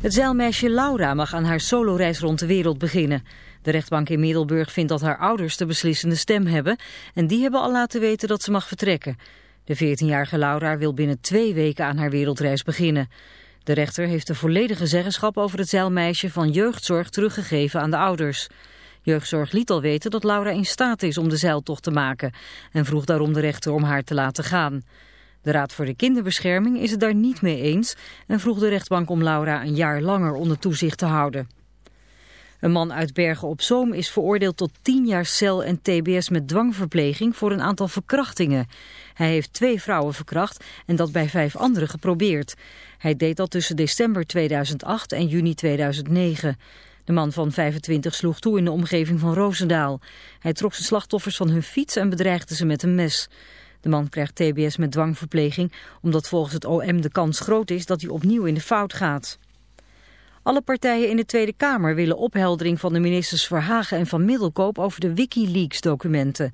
Het zeilmeisje Laura mag aan haar soloreis rond de wereld beginnen. De rechtbank in Middelburg vindt dat haar ouders de beslissende stem hebben... en die hebben al laten weten dat ze mag vertrekken. De 14-jarige Laura wil binnen twee weken aan haar wereldreis beginnen. De rechter heeft de volledige zeggenschap over het zeilmeisje van jeugdzorg teruggegeven aan de ouders. Jeugdzorg liet al weten dat Laura in staat is om de zeiltocht te maken... en vroeg daarom de rechter om haar te laten gaan. De Raad voor de Kinderbescherming is het daar niet mee eens en vroeg de rechtbank om Laura een jaar langer onder toezicht te houden. Een man uit Bergen op Zoom is veroordeeld tot 10 jaar cel en tbs met dwangverpleging voor een aantal verkrachtingen. Hij heeft twee vrouwen verkracht en dat bij vijf anderen geprobeerd. Hij deed dat tussen december 2008 en juni 2009. De man van 25 sloeg toe in de omgeving van Roosendaal. Hij trok zijn slachtoffers van hun fiets en bedreigde ze met een mes. De man krijgt tbs met dwangverpleging omdat volgens het OM de kans groot is dat hij opnieuw in de fout gaat. Alle partijen in de Tweede Kamer willen opheldering van de ministers Verhagen en Van Middelkoop over de Wikileaks-documenten.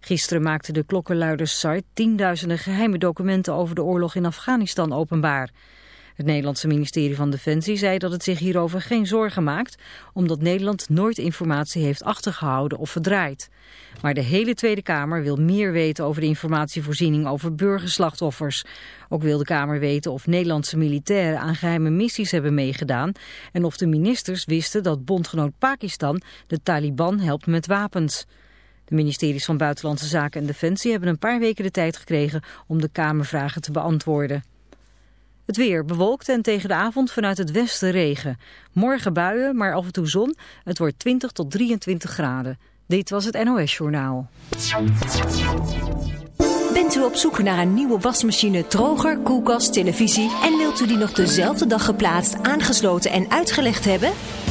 Gisteren maakte de klokkenluiderssite tienduizenden geheime documenten over de oorlog in Afghanistan openbaar. Het Nederlandse ministerie van Defensie zei dat het zich hierover geen zorgen maakt, omdat Nederland nooit informatie heeft achtergehouden of verdraaid. Maar de hele Tweede Kamer wil meer weten over de informatievoorziening over burgerslachtoffers. Ook wil de Kamer weten of Nederlandse militairen aan geheime missies hebben meegedaan en of de ministers wisten dat bondgenoot Pakistan de Taliban helpt met wapens. De ministeries van Buitenlandse Zaken en Defensie hebben een paar weken de tijd gekregen om de Kamervragen te beantwoorden. Het weer bewolkt en tegen de avond vanuit het westen regen. Morgen buien, maar af en toe zon. Het wordt 20 tot 23 graden. Dit was het NOS Journaal. Bent u op zoek naar een nieuwe wasmachine, droger, koelkast, televisie... en wilt u die nog dezelfde dag geplaatst, aangesloten en uitgelegd hebben?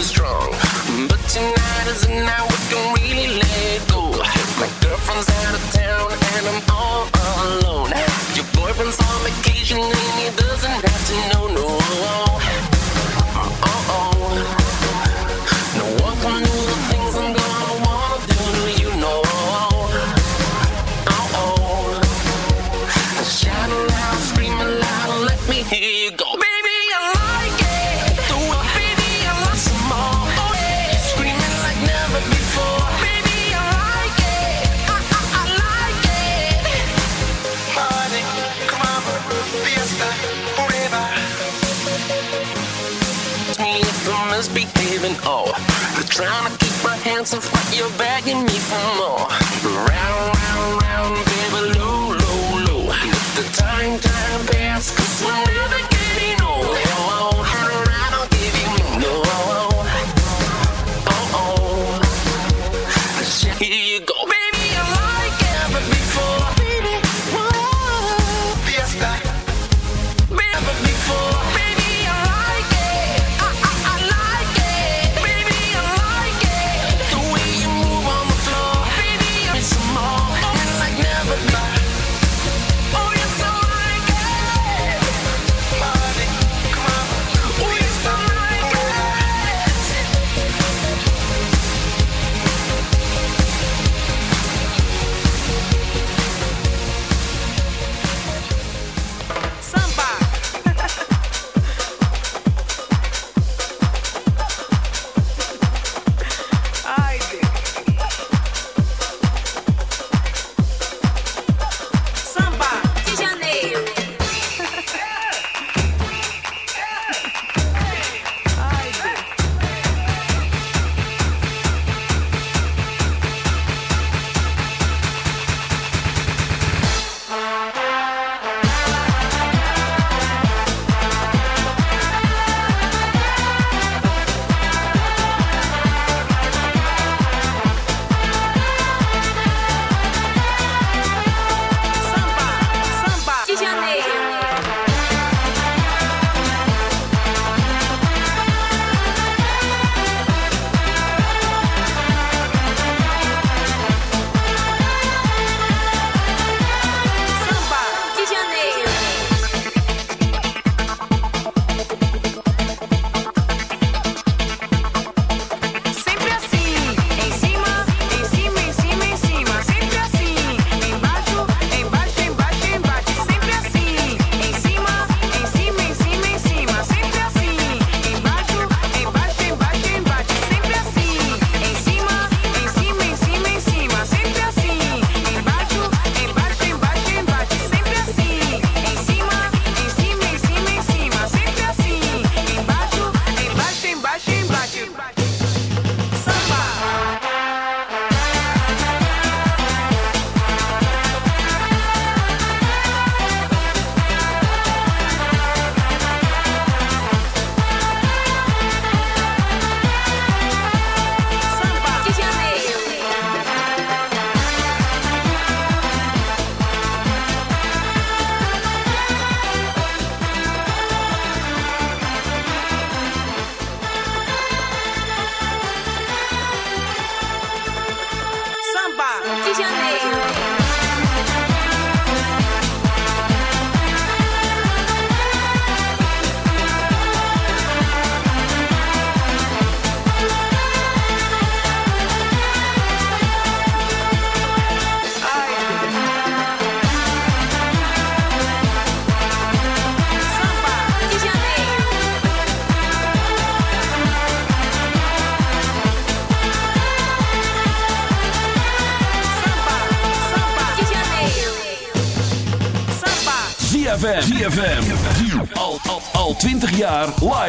Strong. But tonight is the night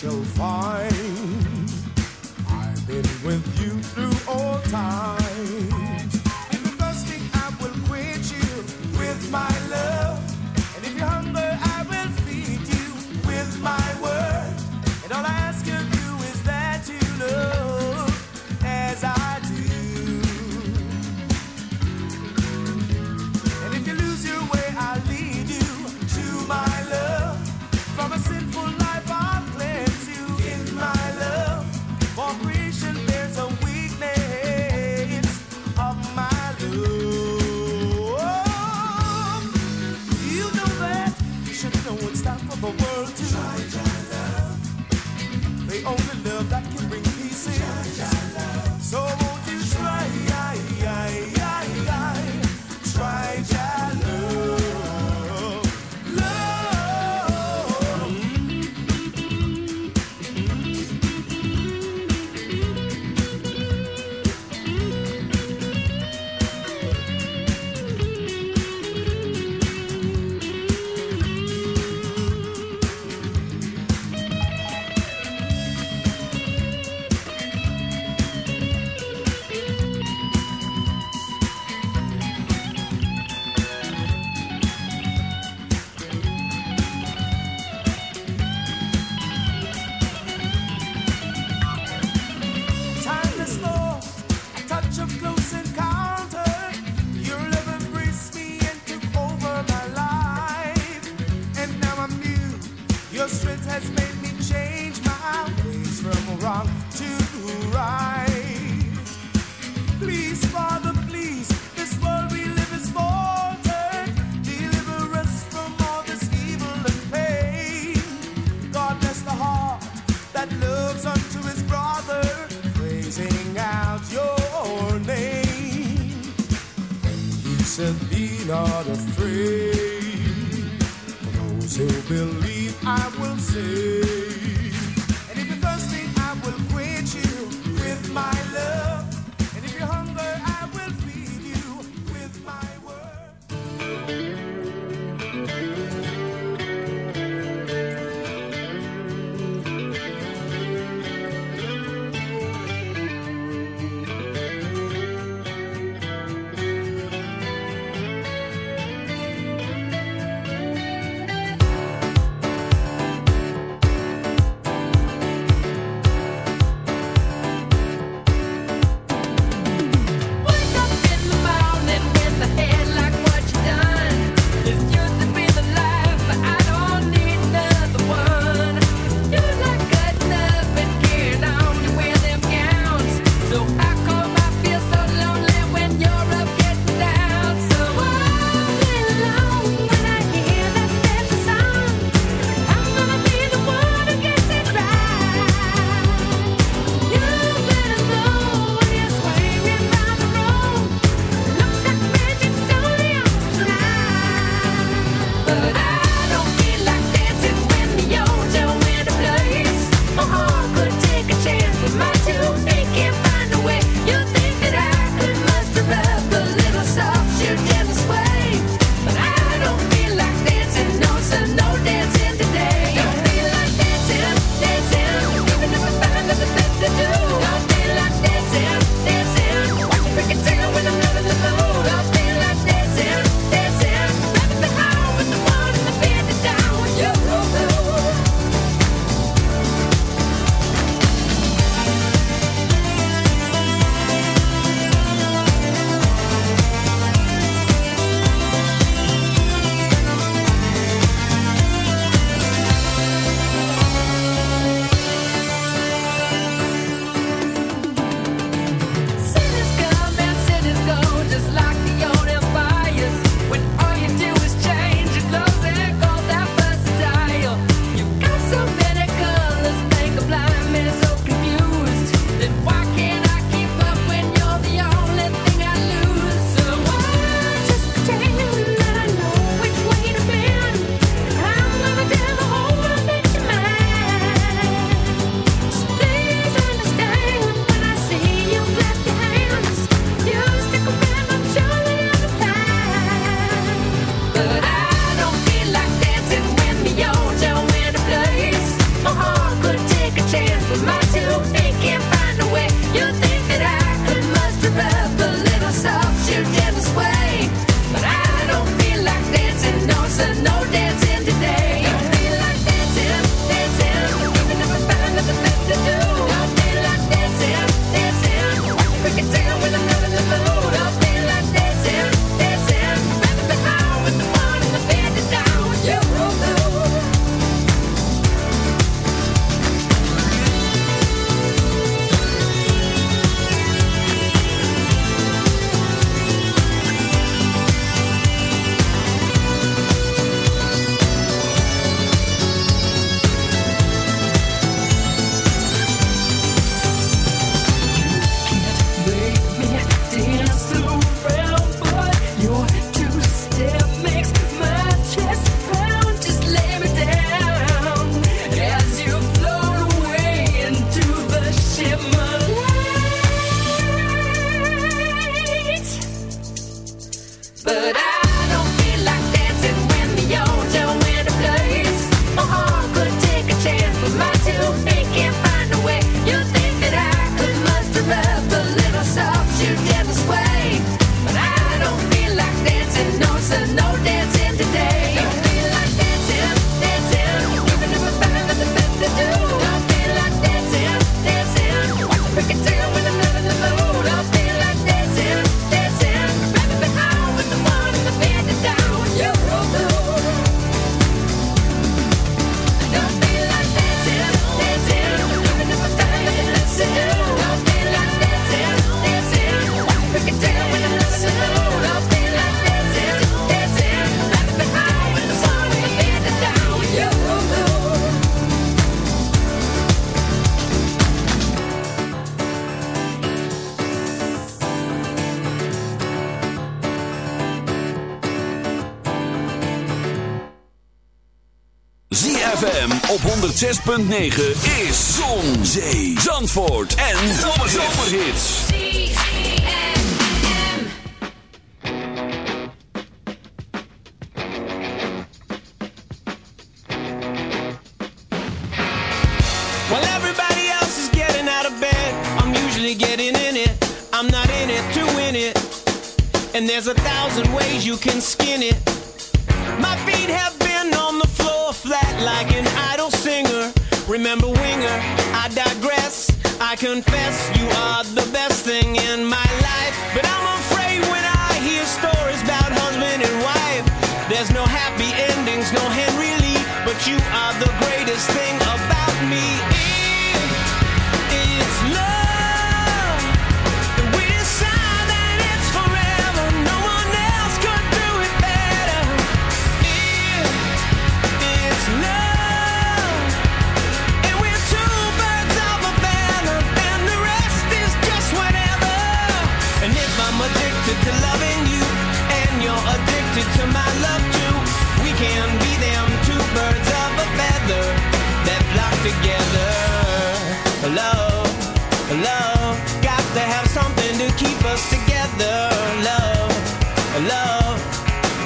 show. 6.9 is Zon, Zee, Zandvoort en Zomerhits. Well, everybody else is getting out of bed. I'm usually getting in it. I'm not in it to win it. And there's a thousand ways you can skin it. Remember Winger, I digress, I confess you are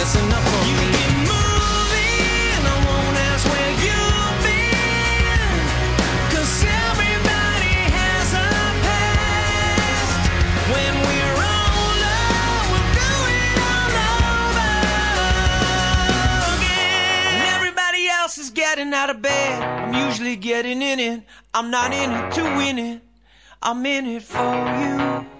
That's enough for you me. I won't ask where you've everybody has a past. When we're we'll do it all over again. Everybody else is getting out of bed. I'm usually getting in it. I'm not in it to win it. I'm in it for you.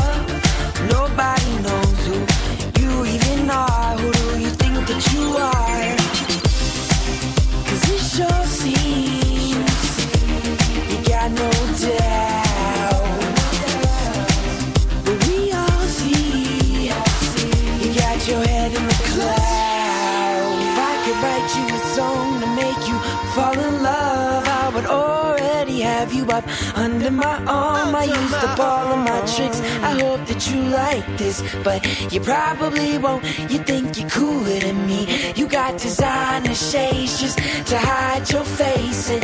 Up under my arm. I used up all of my tricks. I hope that you like this, but you probably won't. You think you're cooler than me. You got designer shades just to hide your face, and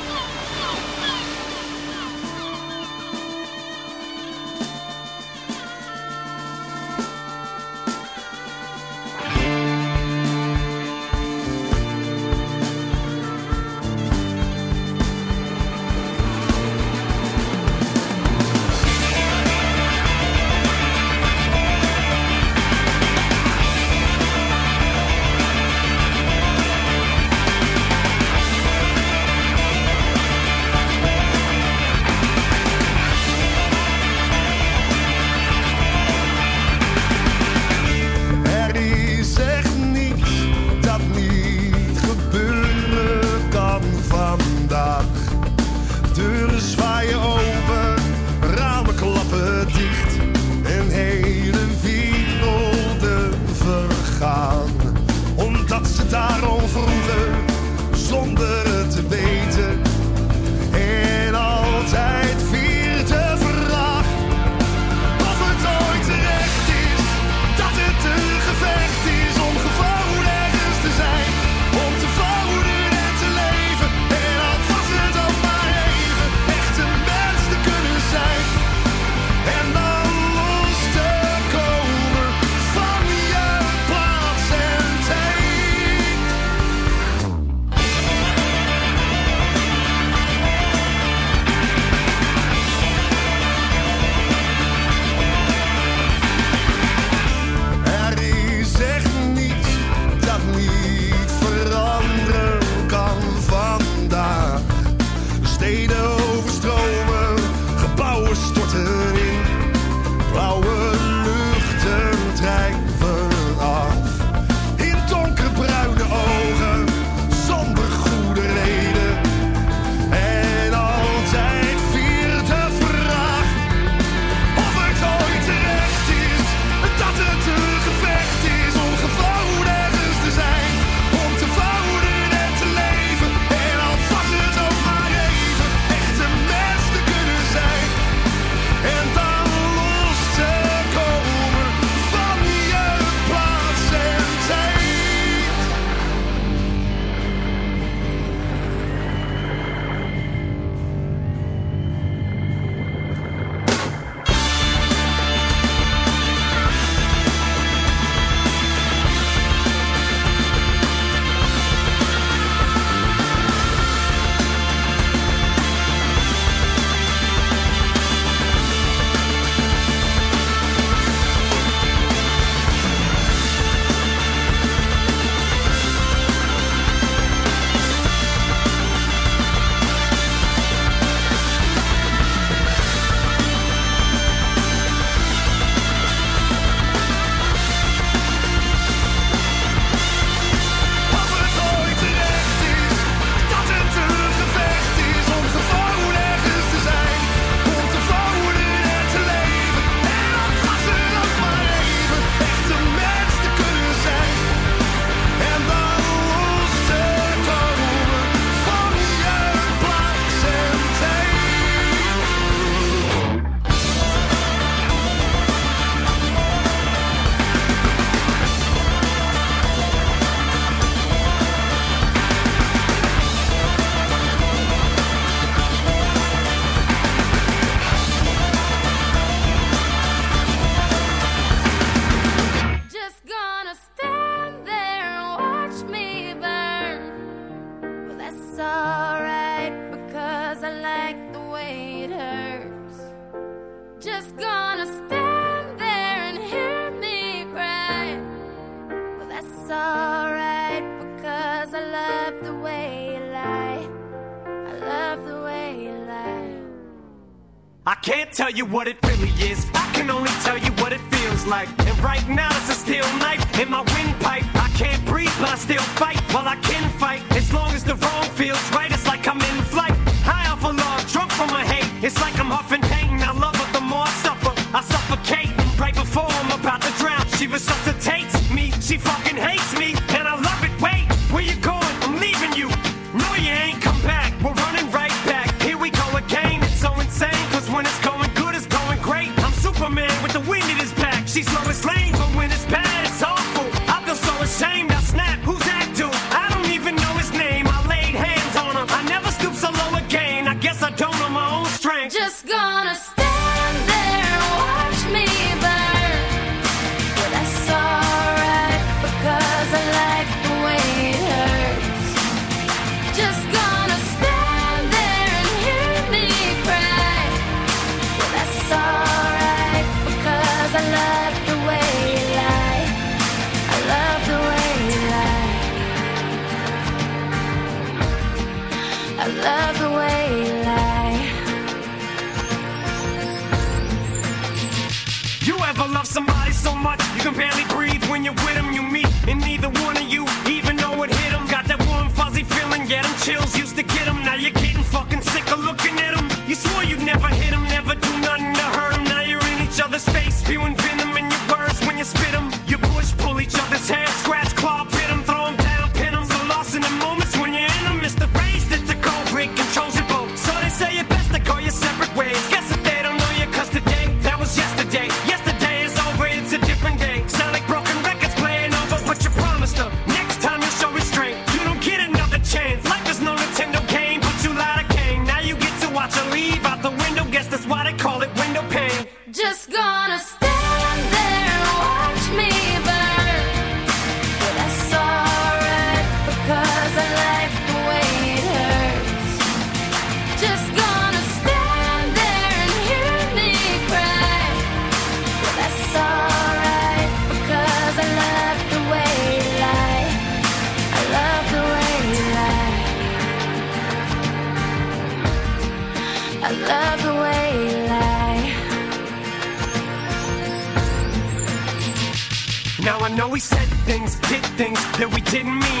That we didn't mean,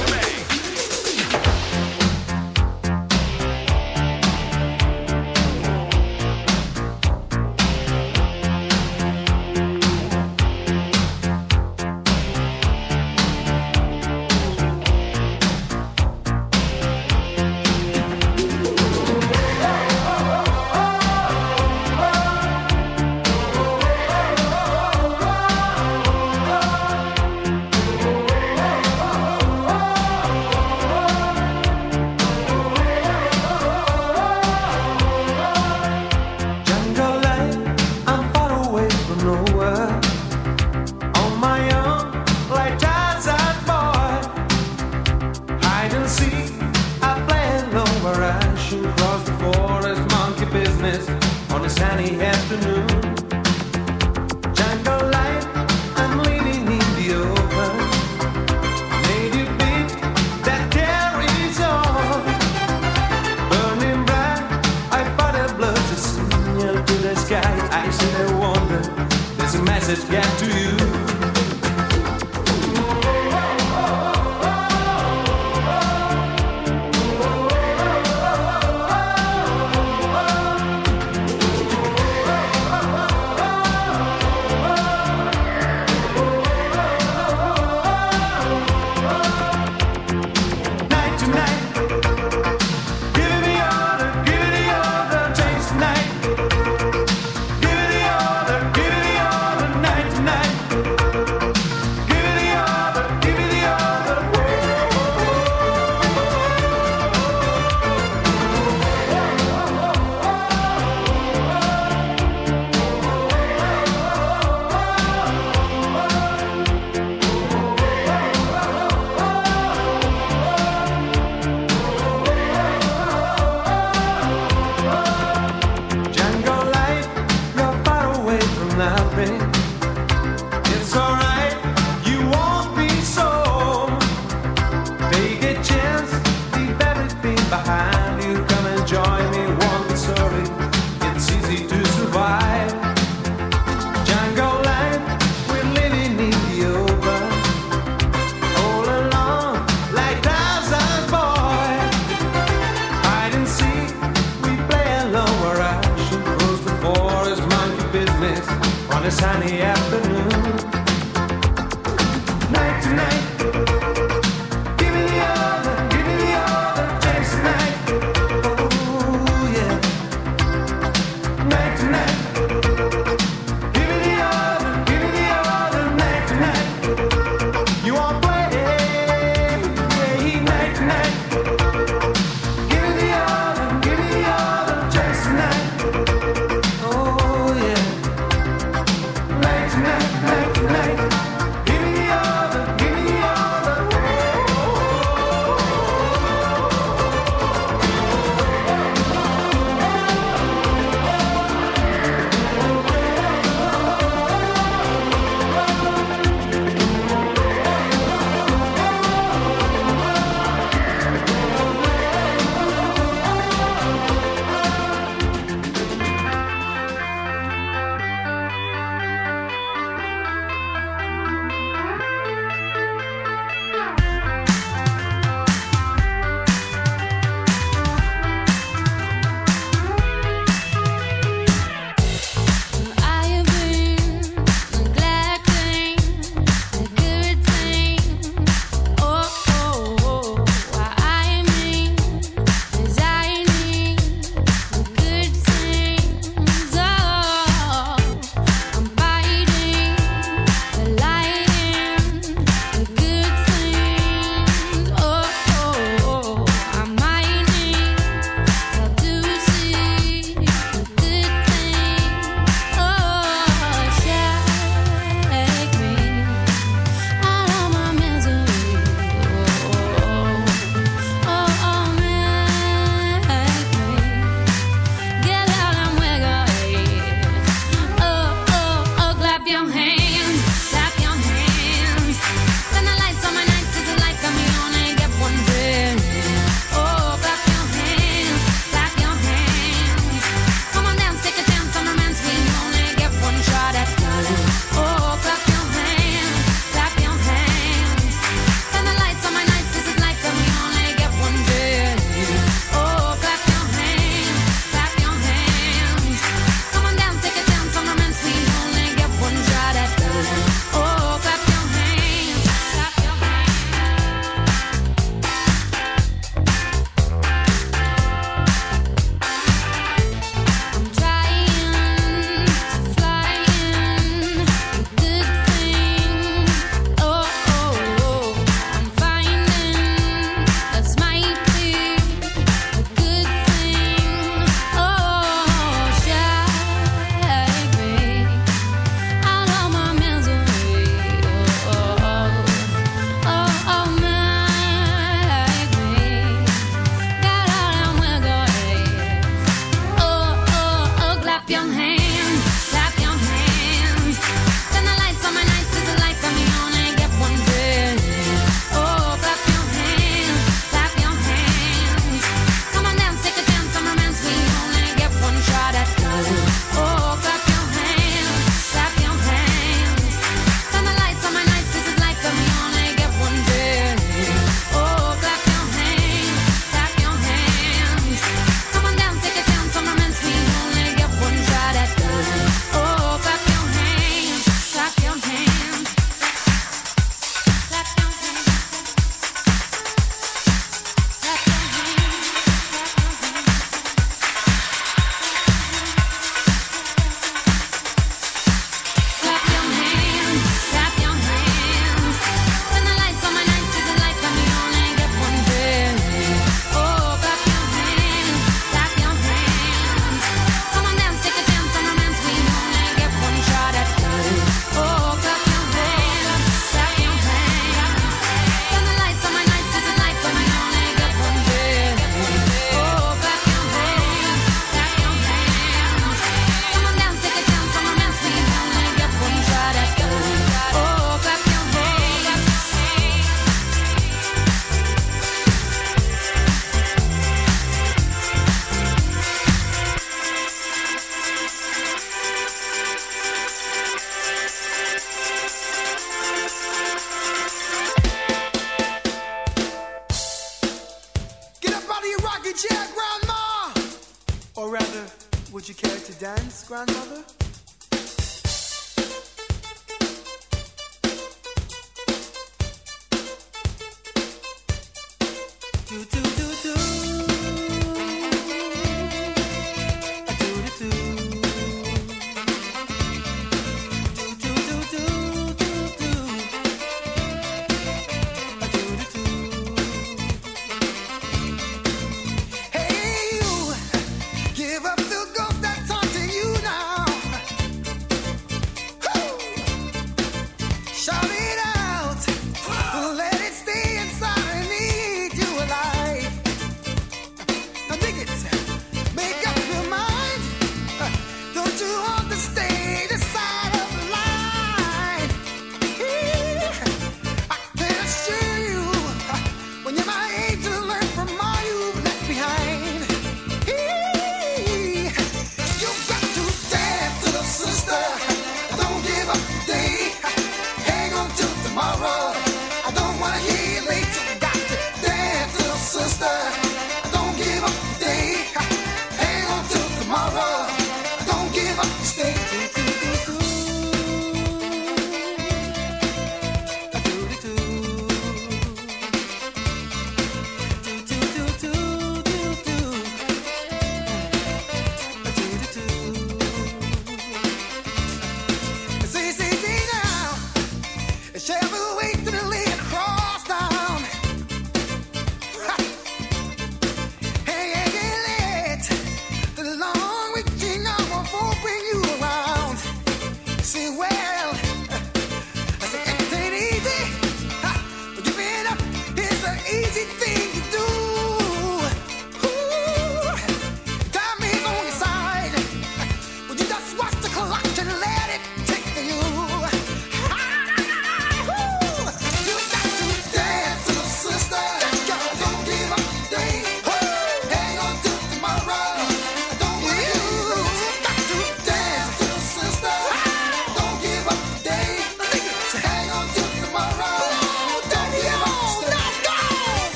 my friend.